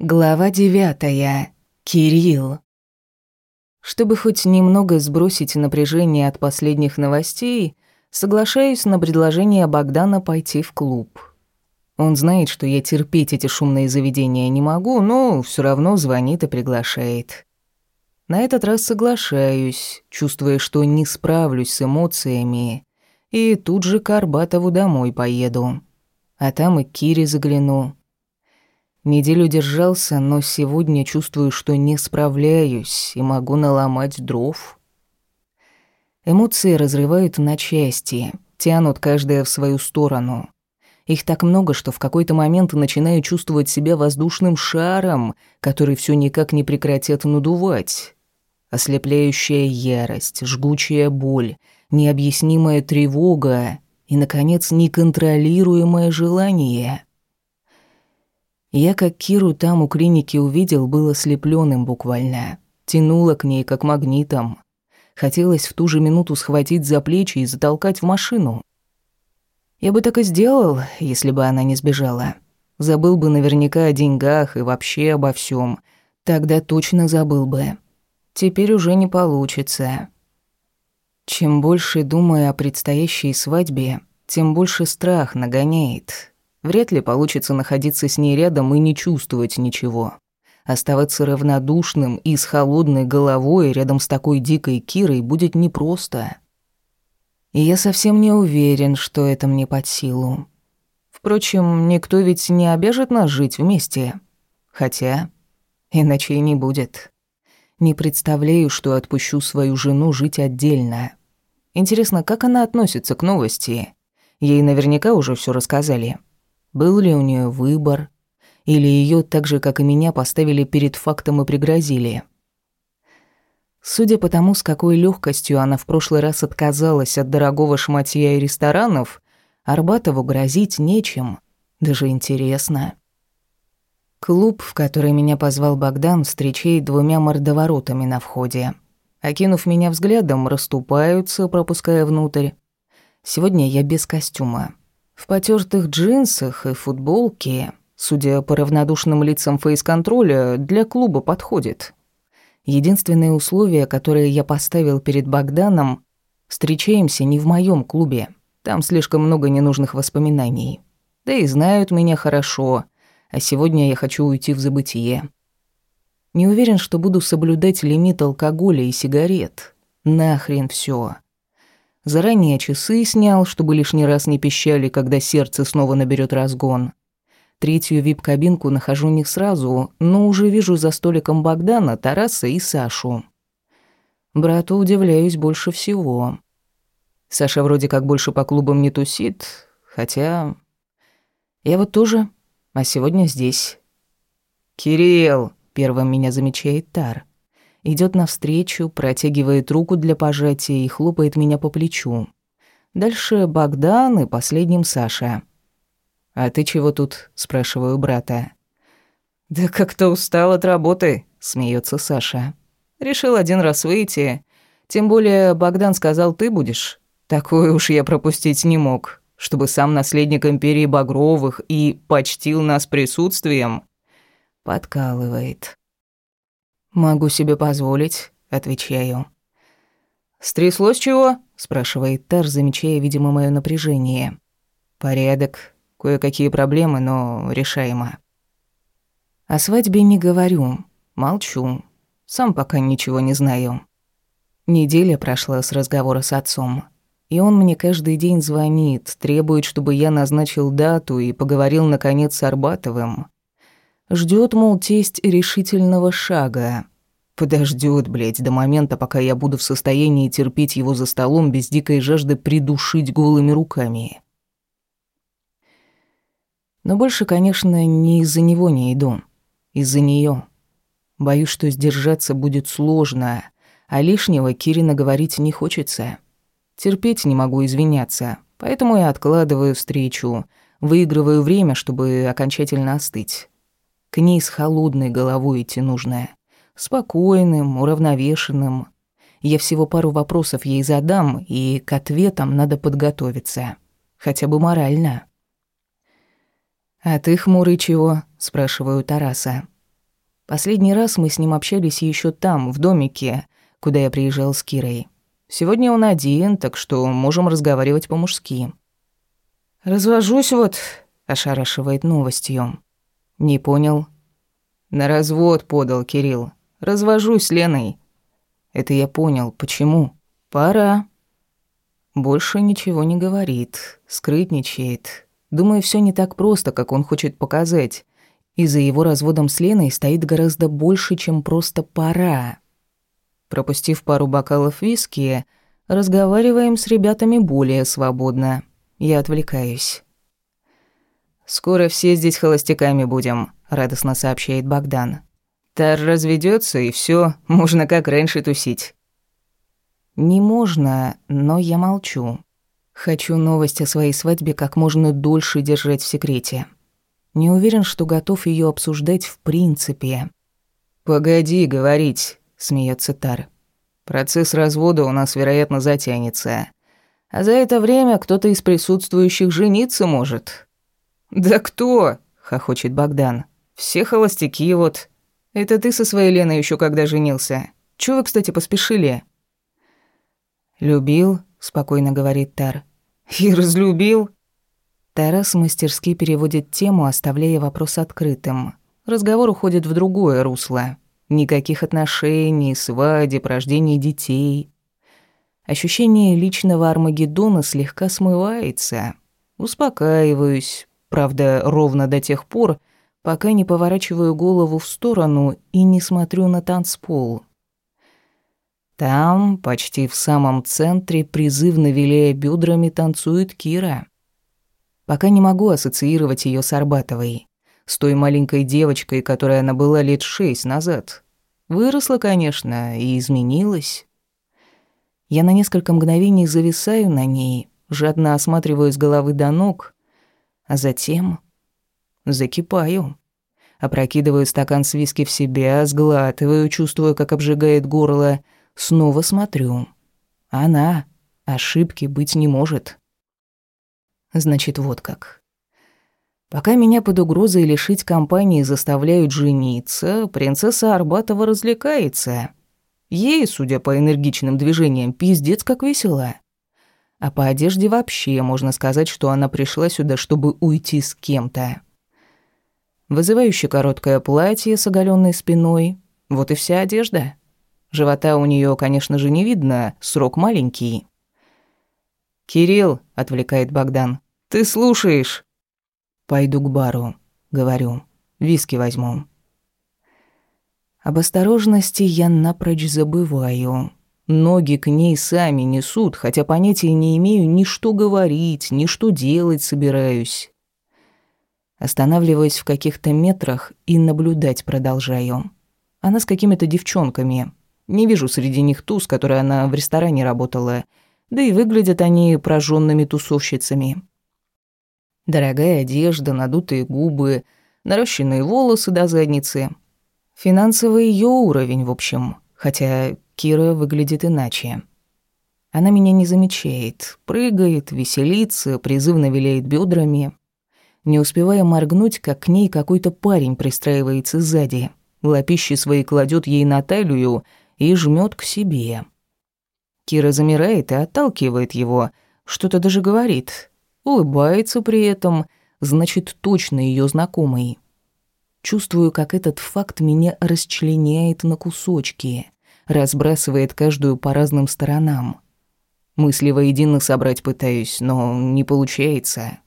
Глава девятая. Кирилл. Чтобы хоть немного сбросить напряжение от последних новостей, соглашаюсь на предложение Богдана пойти в клуб. Он знает, что я терпеть эти шумные заведения не могу, но все равно звонит и приглашает. На этот раз соглашаюсь, чувствуя, что не справлюсь с эмоциями, и тут же к Арбатову домой поеду. А там и к Кире загляну. Неделю держался, но сегодня чувствую, что не справляюсь и могу наломать дров. Эмоции разрывают на части, тянут каждая в свою сторону. Их так много, что в какой-то момент начинаю чувствовать себя воздушным шаром, который все никак не прекратят надувать. Ослепляющая ярость, жгучая боль, необъяснимая тревога и, наконец, неконтролируемое желание — я, как Киру там у клиники увидел, был ослеплённым буквально. Тянуло к ней, как магнитом. Хотелось в ту же минуту схватить за плечи и затолкать в машину. Я бы так и сделал, если бы она не сбежала. Забыл бы наверняка о деньгах и вообще обо всем. Тогда точно забыл бы. Теперь уже не получится. Чем больше думаю о предстоящей свадьбе, тем больше страх нагоняет. Вряд ли получится находиться с ней рядом и не чувствовать ничего. Оставаться равнодушным и с холодной головой рядом с такой дикой Кирой будет непросто. И я совсем не уверен, что это мне под силу. Впрочем, никто ведь не обяжет нас жить вместе. Хотя, иначе и не будет. Не представляю, что отпущу свою жену жить отдельно. Интересно, как она относится к новости? Ей наверняка уже все рассказали. Был ли у нее выбор? Или ее так же, как и меня, поставили перед фактом и пригрозили? Судя по тому, с какой легкостью она в прошлый раз отказалась от дорогого шматья и ресторанов, Арбатову грозить нечем. Даже интересно. Клуб, в который меня позвал Богдан, встречает двумя мордоворотами на входе. Окинув меня взглядом, расступаются, пропуская внутрь. Сегодня я без костюма. В потертых джинсах и футболке, судя по равнодушным лицам фейс-контроля, для клуба подходит. Единственное условие, которое я поставил перед Богданом, встречаемся не в моем клубе. Там слишком много ненужных воспоминаний. Да и знают меня хорошо, а сегодня я хочу уйти в забытие. Не уверен, что буду соблюдать лимит алкоголя и сигарет. Нахрен все. Заранее часы снял, чтобы лишний раз не пищали, когда сердце снова наберет разгон. Третью вип-кабинку нахожу не сразу, но уже вижу за столиком Богдана, Тараса и Сашу. Брату удивляюсь больше всего. Саша вроде как больше по клубам не тусит, хотя... Я вот тоже, а сегодня здесь. «Кирилл!» — первым меня замечает Тар идет навстречу, протягивает руку для пожатия и хлопает меня по плечу. Дальше Богдан и последним Саша. «А ты чего тут?» – спрашиваю брата. «Да как-то устал от работы», – смеется Саша. «Решил один раз выйти. Тем более Богдан сказал, ты будешь. Такое уж я пропустить не мог, чтобы сам наследник империи Багровых и почтил нас присутствием». Подкалывает. «Могу себе позволить», — отвечаю. «Стряслось чего?» — спрашивает Тар, замечая, видимо, моё напряжение. «Порядок. Кое-какие проблемы, но решаемо». О свадьбе не говорю, молчу. Сам пока ничего не знаю. Неделя прошла с разговора с отцом. И он мне каждый день звонит, требует, чтобы я назначил дату и поговорил, наконец, с Арбатовым. Ждет, мол, тесть решительного шага. Подождет, блядь, до момента, пока я буду в состоянии терпеть его за столом без дикой жажды придушить голыми руками. Но больше, конечно, не из-за него не иду. Из-за нее. Боюсь, что сдержаться будет сложно, а лишнего Кирина говорить не хочется. Терпеть не могу извиняться, поэтому я откладываю встречу, выигрываю время, чтобы окончательно остыть. К ней с холодной головой идти нужно. Спокойным, уравновешенным. Я всего пару вопросов ей задам, и к ответам надо подготовиться. Хотя бы морально. «А ты, хмурый, чего?» – спрашиваю Тараса. Последний раз мы с ним общались еще там, в домике, куда я приезжал с Кирой. Сегодня он один, так что можем разговаривать по-мужски. «Развожусь вот», — ошарашивает новостью. «Не понял». «На развод подал Кирилл. Развожусь с Леной». «Это я понял. Почему?» «Пора». Больше ничего не говорит, скрытничает. Думаю, все не так просто, как он хочет показать. И за его разводом с Леной стоит гораздо больше, чем просто «пора». Пропустив пару бокалов виски, разговариваем с ребятами более свободно. Я отвлекаюсь. «Скоро все здесь холостяками будем», — радостно сообщает Богдан. «Тар разведется и все, можно как раньше тусить». «Не можно, но я молчу. Хочу новость о своей свадьбе как можно дольше держать в секрете. Не уверен, что готов ее обсуждать в принципе». «Погоди говорить», — смеется Тар. «Процесс развода у нас, вероятно, затянется. А за это время кто-то из присутствующих жениться может». «Да кто?» — хохочет Богдан. «Все холостяки вот. Это ты со своей Леной еще когда женился? Чего вы, кстати, поспешили?» «Любил», — спокойно говорит Тар. «И разлюбил?» Тарас мастерски переводит тему, оставляя вопрос открытым. Разговор уходит в другое русло. Никаких отношений, свадеб, рождения детей. Ощущение личного Армагеддона слегка смывается. Успокаиваюсь, правда, ровно до тех пор, пока не поворачиваю голову в сторону и не смотрю на танцпол. Там, почти в самом центре, призывно виляя бедрами, танцует Кира. Пока не могу ассоциировать ее с Арбатовой, с той маленькой девочкой, которой она была лет шесть назад. Выросла, конечно, и изменилась. Я на несколько мгновений зависаю на ней, жадно осматриваю с головы до ног, а затем закипаю. Опрокидываю стакан с виски в себя, сглатываю, чувствую, как обжигает горло, снова смотрю. Она. Ошибки быть не может. Значит, вот как. Пока меня под угрозой лишить компании заставляют жениться, принцесса Арбатова развлекается — Ей, судя по энергичным движениям, пиздец как весело. А по одежде вообще можно сказать, что она пришла сюда, чтобы уйти с кем-то. Вызывающе короткое платье с оголенной спиной. Вот и вся одежда. Живота у нее, конечно же, не видно, срок маленький. «Кирилл», — отвлекает Богдан, — «ты слушаешь?» «Пойду к бару», — говорю. «Виски возьму». Об осторожности я напрочь забываю. Ноги к ней сами несут, хотя понятия не имею ни что говорить, ни что делать собираюсь. Останавливаюсь в каких-то метрах и наблюдать продолжаю. Она с какими-то девчонками. Не вижу среди них ту, с которой она в ресторане работала. Да и выглядят они прожженными тусовщицами. Дорогая одежда, надутые губы, нарощенные волосы до задницы — Финансовый ее уровень, в общем, хотя Кира выглядит иначе. Она меня не замечает, прыгает, веселится, призывно виляет бедрами. Не успевая моргнуть, как к ней какой-то парень пристраивается сзади, лапищи свои кладет ей на талию и жмет к себе. Кира замирает и отталкивает его, что-то даже говорит, улыбается при этом, значит, точно ее знакомый. Чувствую, как этот факт меня расчленяет на кусочки, разбрасывает каждую по разным сторонам. Мысли воедино собрать пытаюсь, но не получается.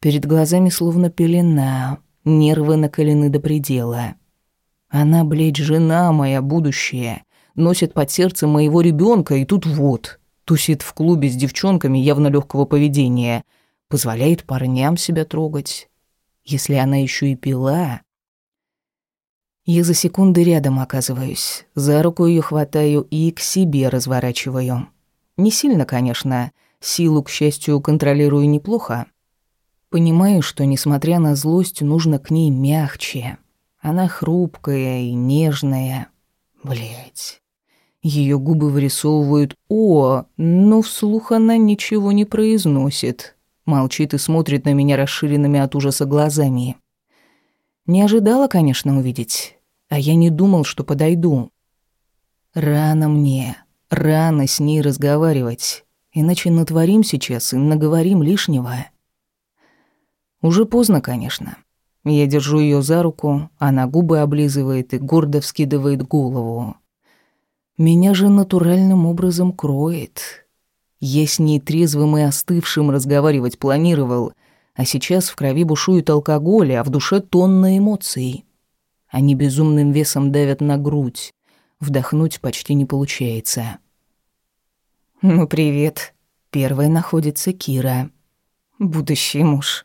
Перед глазами словно пелена, нервы накалены до предела. Она, блядь, жена моя будущая, носит под сердцем моего ребенка, и тут вот, тусит в клубе с девчонками явно легкого поведения, позволяет парням себя трогать если она еще и пила... Я за секунды рядом оказываюсь, за руку ее хватаю и к себе разворачиваю. Не сильно, конечно, силу, к счастью, контролирую неплохо. Понимаю, что, несмотря на злость, нужно к ней мягче. Она хрупкая и нежная. Блять. Ее губы вырисовывают «О», но вслух она ничего не произносит. Молчит и смотрит на меня расширенными от ужаса глазами. Не ожидала, конечно, увидеть, а я не думал, что подойду. Рано мне, рано с ней разговаривать, иначе натворим сейчас и наговорим лишнего. Уже поздно, конечно. Я держу ее за руку, она губы облизывает и гордо вскидывает голову. Меня же натуральным образом кроет. Я с ней трезвым и остывшим разговаривать планировал, а сейчас в крови бушует алкоголь, а в душе тонна эмоций. Они безумным весом давят на грудь. Вдохнуть почти не получается. «Ну, привет». Первой находится Кира. Будущий муж.